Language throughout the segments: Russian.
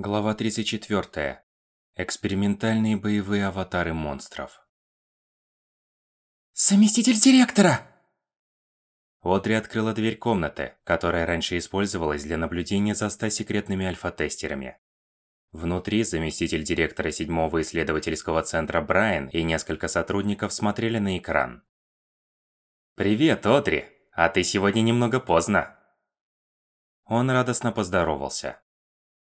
Глава 34. Экспериментальные боевые аватары монстров. Заместитель директора! Одри открыла дверь комнаты, которая раньше использовалась для наблюдения за 100 секретными альфа-тестерами. Внутри заместитель директора седьмого исследовательского центра Брайан и несколько сотрудников смотрели на экран. «Привет, Одри! А ты сегодня немного поздно!» Он радостно поздоровался.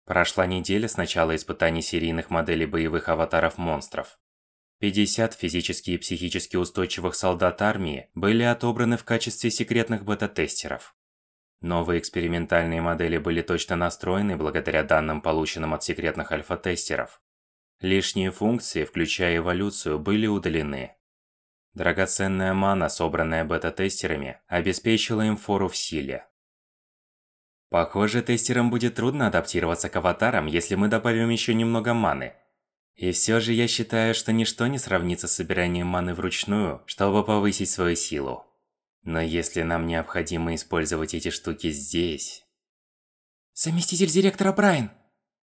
Прошла неделя с начала испытаний серийных моделей боевых аватаров-монстров. 50 физически и психически устойчивых солдат армии были отобраны в качестве секретных бета-тестеров. Новые экспериментальные модели были точно настроены благодаря данным, полученным от секретных альфа-тестеров. Лишние функции, включая эволюцию, были удалены. Драгоценная мана, собранная бета-тестерами, обеспечила им фору в силе. Похоже, тестерам будет трудно адаптироваться к аватарам, если мы добавим еще немного маны. И все же я считаю, что ничто не сравнится с собиранием маны вручную, чтобы повысить свою силу. Но если нам необходимо использовать эти штуки здесь... Заместитель директора Брайан,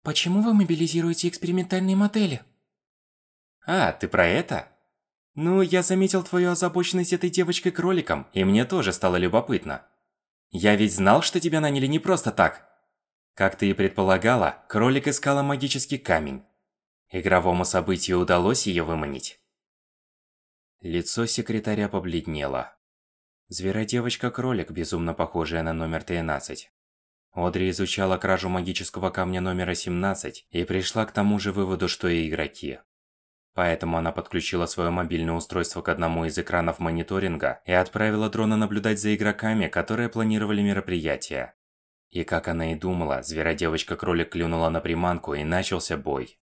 почему вы мобилизируете экспериментальные модели? А, ты про это? Ну, я заметил твою озабоченность этой девочкой-кроликом, и мне тоже стало любопытно. Я ведь знал, что тебя наняли не просто так. Как ты и предполагала, кролик искала магический камень. Игровому событию удалось ее выманить. Лицо секретаря побледнело. Зверодевочка-кролик, безумно похожая на номер 13. Одри изучала кражу магического камня номера 17 и пришла к тому же выводу, что и игроки. Поэтому она подключила свое мобильное устройство к одному из экранов мониторинга и отправила дрона наблюдать за игроками, которые планировали мероприятие. И как она и думала, зверодевочка-кролик клюнула на приманку и начался бой.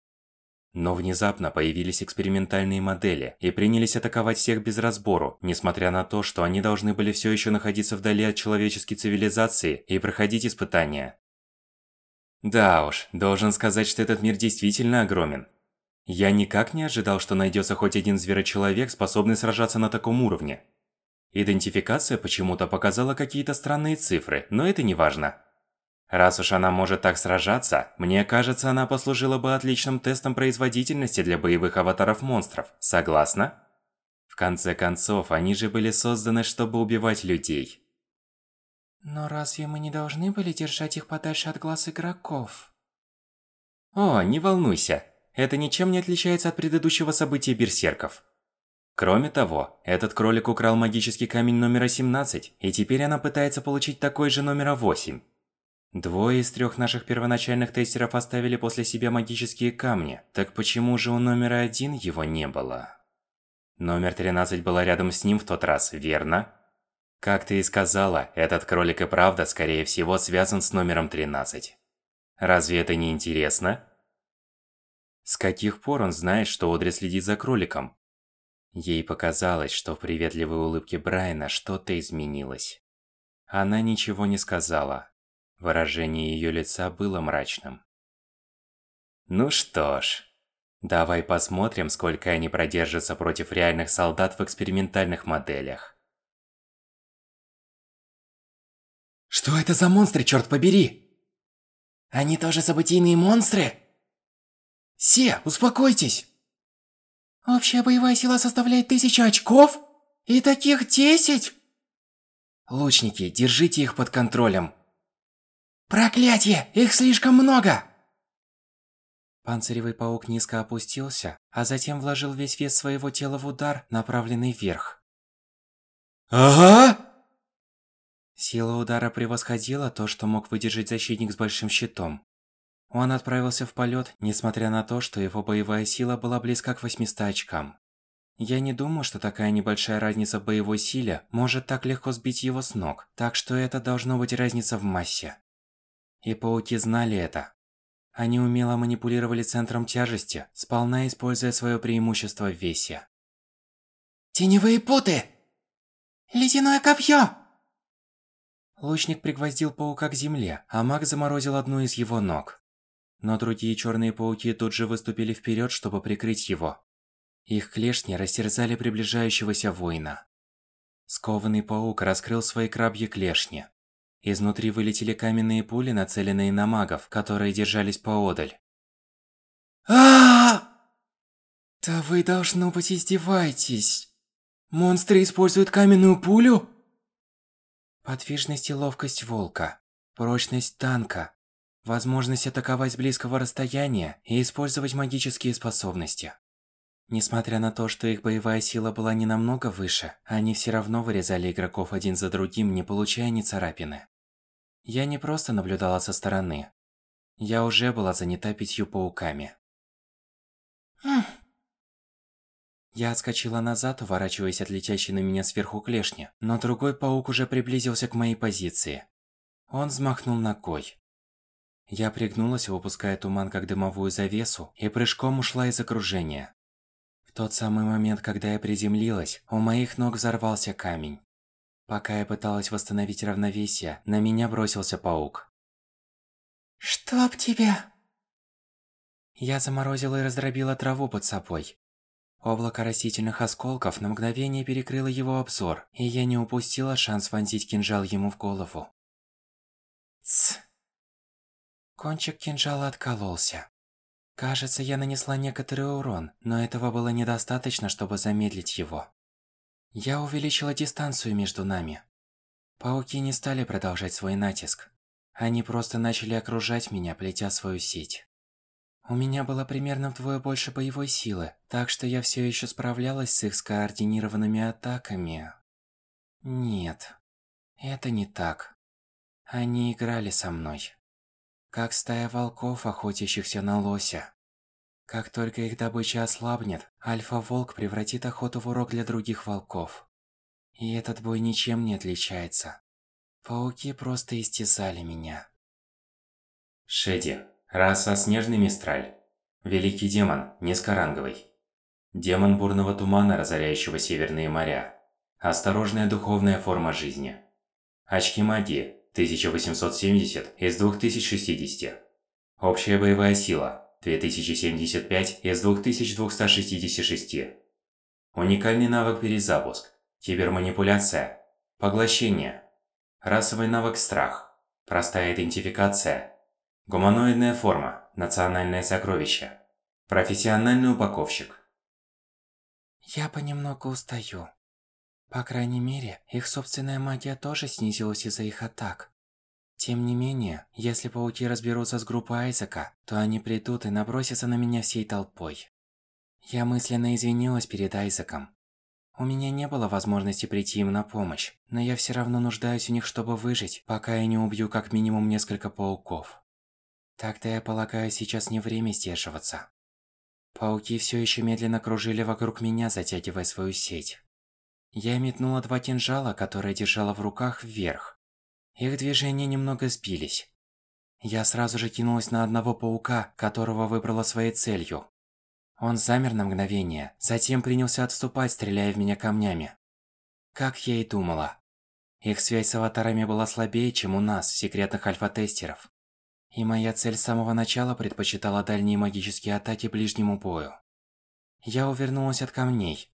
Но внезапно появились экспериментальные модели и принялись атаковать всех без разбору, несмотря на то, что они должны были все еще находиться вдали от человеческой цивилизации и проходить испытания. Да уж, должен сказать, что этот мир действительно огромен. Я никак не ожидал, что найдется хоть один зверочеловек, способный сражаться на таком уровне. Идентификация почему-то показала какие-то странные цифры, но это не важно. Раз уж она может так сражаться, мне кажется, она послужила бы отличным тестом производительности для боевых аватаров-монстров. Согласна? В конце концов, они же были созданы, чтобы убивать людей. Но разве мы не должны были держать их подальше от глаз игроков? О, не волнуйся. Это ничем не отличается от предыдущего события берсерков. Кроме того, этот кролик украл магический камень номера 17, и теперь она пытается получить такой же номера 8. Двое из трех наших первоначальных тестеров оставили после себя магические камни, так почему же у номера один его не было? Номер 13 была рядом с ним в тот раз, верно? Как ты и сказала, этот кролик и правда, скорее всего, связан с номером 13. Разве это не интересно? С каких пор он знает, что Одри следит за кроликом? Ей показалось, что в приветливой улыбке Брайана что-то изменилось. Она ничего не сказала. Выражение ее лица было мрачным. Ну что ж, давай посмотрим, сколько они продержатся против реальных солдат в экспериментальных моделях. Что это за монстры, черт побери? Они тоже событийные монстры? Все, успокойтесь! Общая боевая сила составляет тысяча очков? И таких десять? Лучники, держите их под контролем. Проклятие! Их слишком много! Панциревый паук низко опустился, а затем вложил весь вес своего тела в удар, направленный вверх. Ага! Сила удара превосходила то, что мог выдержать защитник с большим щитом. Он отправился в полет, несмотря на то, что его боевая сила была близка к 800 очкам. Я не думаю, что такая небольшая разница в боевой силе может так легко сбить его с ног, так что это должно быть разница в массе. И пауки знали это. Они умело манипулировали центром тяжести, сполна используя свое преимущество в весе. Теневые путы! Ледяное копье! Лучник пригвоздил паука к земле, а маг заморозил одну из его ног. Но другие черные пауки тут же выступили вперед, чтобы прикрыть его. Их клешни растерзали приближающегося воина. Скованный паук раскрыл свои крабьи клешни. Изнутри вылетели каменные пули, нацеленные на магов, которые держались поодаль. а Да вы, должно быть, издеваетесь. Монстры используют каменную пулю? Подвижность и ловкость волка, прочность танка, возможность атаковать с близкого расстояния и использовать магические способности. Несмотря на то, что их боевая сила была не намного выше, они все равно вырезали игроков один за другим, не получая ни царапины. Я не просто наблюдала со стороны. Я уже была занята пятью пауками. Я отскочила назад, уворачиваясь от летящей на меня сверху клешни, но другой паук уже приблизился к моей позиции. Он взмахнул ногой. Я пригнулась, выпуская туман как дымовую завесу, и прыжком ушла из окружения тот самый момент, когда я приземлилась, у моих ног взорвался камень. Пока я пыталась восстановить равновесие, на меня бросился паук. «Чтоб тебя!» Я заморозила и раздробила траву под собой. Облако растительных осколков на мгновение перекрыло его обзор, и я не упустила шанс вонзить кинжал ему в голову. Тсс. Кончик кинжала откололся. Кажется, я нанесла некоторый урон, но этого было недостаточно, чтобы замедлить его. Я увеличила дистанцию между нами. Пауки не стали продолжать свой натиск. Они просто начали окружать меня, плетя свою сеть. У меня было примерно вдвое больше боевой силы, так что я все еще справлялась с их скоординированными атаками. Нет, это не так. Они играли со мной как стая волков, охотящихся на лося. Как только их добыча ослабнет, альфа-волк превратит охоту в урок для других волков. И этот бой ничем не отличается. Пауки просто истязали меня. Шеди. Раса Снежный Мистраль. Великий демон, низкоранговый. Демон бурного тумана, разоряющего северные моря. Осторожная духовная форма жизни. Очки магии, 1870 из 2060. Общая боевая сила 2075 из 2266. Уникальный навык перезапуск. Киберманипуляция. Поглощение. Расовый навык страх. Простая идентификация. Гуманоидная форма. Национальное сокровище. Профессиональный упаковщик. Я понемногу устаю. По крайней мере, их собственная магия тоже снизилась из-за их атак. Тем не менее, если пауки разберутся с группой Айзека, то они придут и набросятся на меня всей толпой. Я мысленно извинилась перед Айзеком. У меня не было возможности прийти им на помощь, но я все равно нуждаюсь в них, чтобы выжить, пока я не убью как минимум несколько пауков. Тогда я полагаю, сейчас не время сдерживаться. Пауки все еще медленно кружили вокруг меня, затягивая свою сеть. Я метнула два кинжала, которые держала в руках, вверх. Их движения немного сбились. Я сразу же кинулась на одного паука, которого выбрала своей целью. Он замер на мгновение, затем принялся отступать, стреляя в меня камнями. Как я и думала. Их связь с аватарами была слабее, чем у нас, секретных альфа-тестеров. И моя цель с самого начала предпочитала дальние магические атаки ближнему бою. Я увернулась от камней,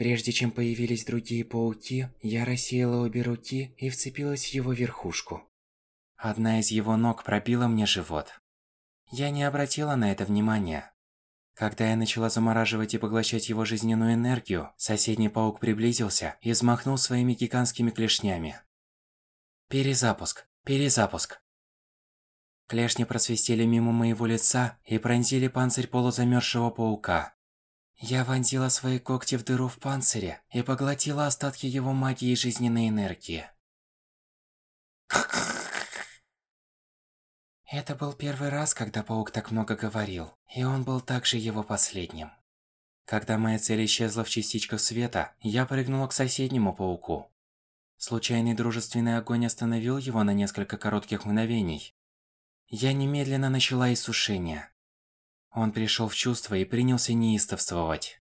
Прежде чем появились другие пауки, я рассеяла обе руки и вцепилась в его верхушку. Одна из его ног пробила мне живот. Я не обратила на это внимания. Когда я начала замораживать и поглощать его жизненную энергию, соседний паук приблизился и взмахнул своими гигантскими клешнями. Перезапуск, перезапуск. Клешни просвистели мимо моего лица и пронзили панцирь полузамерзшего паука. Я вонзила свои когти в дыру в панцире и поглотила остатки его магии и жизненной энергии. Это был первый раз, когда паук так много говорил, и он был также его последним. Когда моя цель исчезла в частичках света, я прыгнула к соседнему пауку. Случайный дружественный огонь остановил его на несколько коротких мгновений. Я немедленно начала иссушение. Он пришел в чувство и принялся неистовствовать.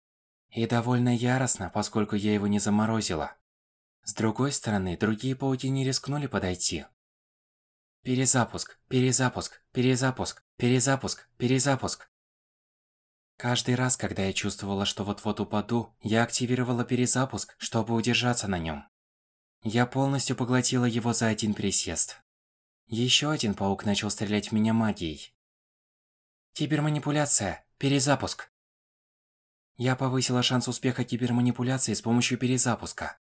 И довольно яростно, поскольку я его не заморозила. С другой стороны, другие пауки не рискнули подойти. Перезапуск, перезапуск, перезапуск, перезапуск, перезапуск. Каждый раз, когда я чувствовала, что вот-вот упаду, я активировала перезапуск, чтобы удержаться на нем. Я полностью поглотила его за один присест. Еще один паук начал стрелять в меня магией. Киберманипуляция. Перезапуск. Я повысила шанс успеха киберманипуляции с помощью перезапуска.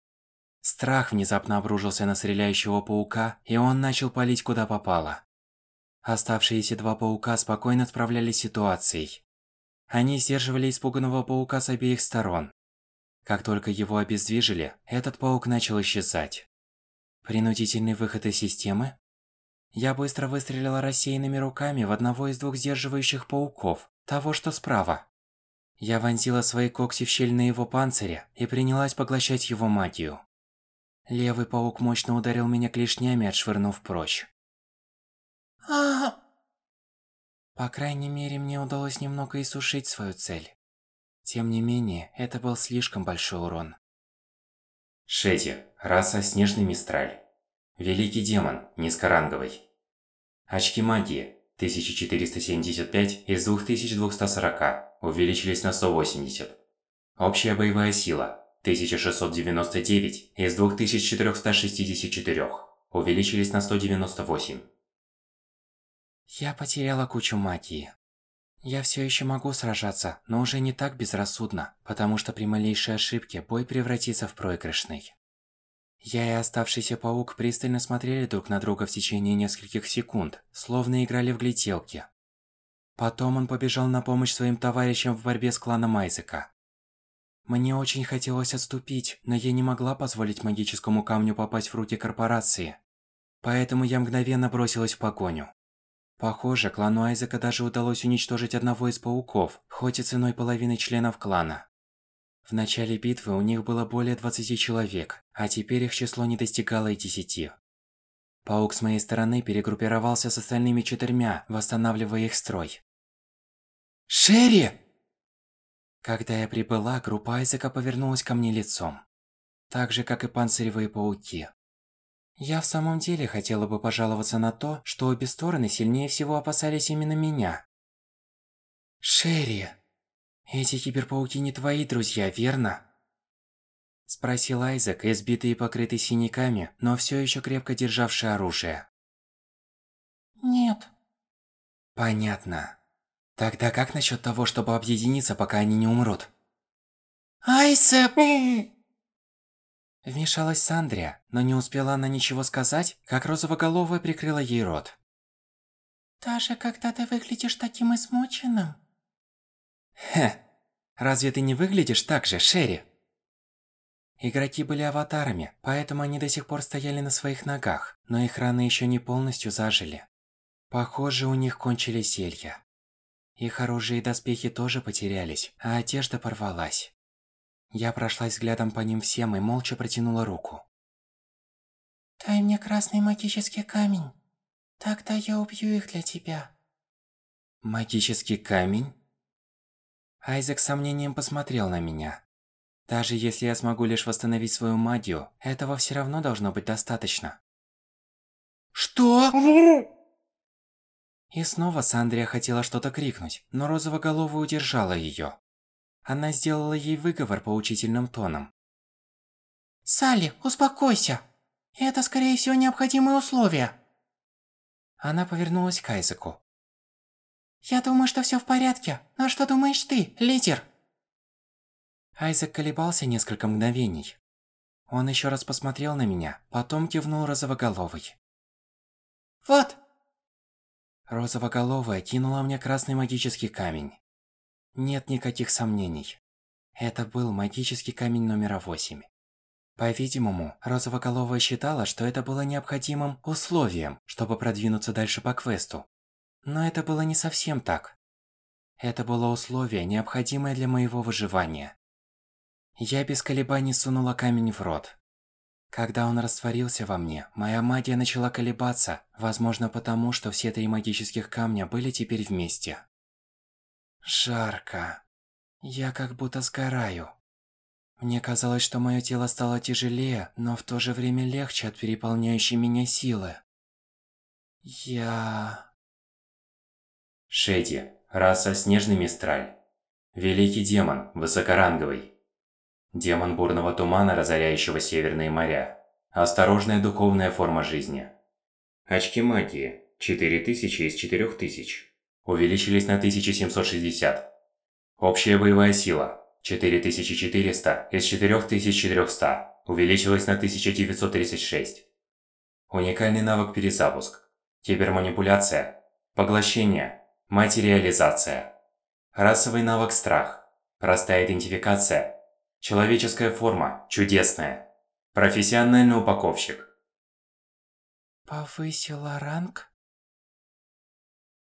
Страх внезапно обрушился на стреляющего паука, и он начал палить куда попало. Оставшиеся два паука спокойно справлялись с ситуацией. Они сдерживали испуганного паука с обеих сторон. Как только его обездвижили, этот паук начал исчезать. Принудительный выход из системы? Я быстро выстрелила рассеянными руками в одного из двух сдерживающих пауков, того, что справа. Я вонзила свои когти в щель на его панцире и принялась поглощать его магию. Левый паук мощно ударил меня клешнями, отшвырнув прочь. а По крайней мере, мне удалось немного иссушить свою цель. Тем не менее, это был слишком большой урон. Шети, раса Снежный Мистраль. Великий демон, низкоранговый. Очки магии, 1475 из 2240, увеличились на 180. Общая боевая сила, 1699 из 2464, увеличились на 198. Я потеряла кучу магии. Я все еще могу сражаться, но уже не так безрассудно, потому что при малейшей ошибке бой превратится в проигрышный. Я и оставшийся паук пристально смотрели друг на друга в течение нескольких секунд, словно играли в гляделки. Потом он побежал на помощь своим товарищам в борьбе с кланом Айзека. Мне очень хотелось отступить, но я не могла позволить магическому камню попасть в руки корпорации. Поэтому я мгновенно бросилась в погоню. Похоже, клану Айзека даже удалось уничтожить одного из пауков, хоть и ценой половины членов клана. В начале битвы у них было более 20 человек, а теперь их число не достигало и 10. Паук с моей стороны перегруппировался с остальными четырьмя, восстанавливая их строй. «Шерри!» Когда я прибыла, группа Айзека повернулась ко мне лицом. Так же, как и панциревые пауки. Я в самом деле хотела бы пожаловаться на то, что обе стороны сильнее всего опасались именно меня. Шерри, эти киберпауки не твои друзья, верно? Спросил Айзек, избитый и покрытый синяками, но все еще крепко державший оружие. Нет. Понятно. Тогда как насчет того, чтобы объединиться, пока они не умрут? Айзек! Вмешалась Сандрия, но не успела она ничего сказать, как розовоголовая прикрыла ей рот. «Даже когда ты выглядишь таким измученным?» «Хе, разве ты не выглядишь так же, Шерри?» Игроки были аватарами, поэтому они до сих пор стояли на своих ногах, но их раны еще не полностью зажили. Похоже, у них кончились зелья. Их оружие и доспехи тоже потерялись, а одежда порвалась. Я прошлась взглядом по ним всем и молча протянула руку. «Дай мне красный магический камень. Тогда я убью их для тебя». «Магический камень?» Айзек с сомнением посмотрел на меня. Даже если я смогу лишь восстановить свою магию, этого все равно должно быть достаточно. «Что?» И снова Сандрия хотела что-то крикнуть, но розовоголовая удержала её. Она сделала ей выговор поучительным тоном. «Салли, успокойся! Это, скорее всего, необходимые условия!» Она повернулась к Айзеку. «Я думаю, что всё в порядке, но что думаешь ты, лидер?» Айзек колебался несколько мгновений. Он ещё раз посмотрел на меня, потом кивнул розовоголовый. «Вот!» Розовоголовая кинула мне красный магический камень. Нет никаких сомнений. Это был магический камень номер 8. По-видимому, Розовоголовая считала, что это было необходимым условием, чтобы продвинуться дальше по квесту. Но это было не совсем так. Это было условие, необходимое для моего выживания. Я без колебаний сунула камень в рот. Когда он растворился во мне, моя магия начала колебаться, возможно потому, что все три магических камня были теперь вместе. Жарко. Я как будто сгораю. Мне казалось, что мое тело стало тяжелее, но в то же время легче от переполняющей меня силы. Я... Шети, раса Снежный Мистраль. Великий демон, высокоранговый. Демон бурного тумана, разоряющего северные моря. Осторожная духовная форма жизни. Очки магии. 4000 из 4000 увеличились на 1760. Общая боевая сила 4400 из 4400 увеличилась на 1936. Уникальный навык перезапуск. Киберманипуляция. Поглощение. Материализация. Расовый навык страх. Простая идентификация. Человеческая форма. Чудесная. Профессиональный упаковщик. Повысила ранг?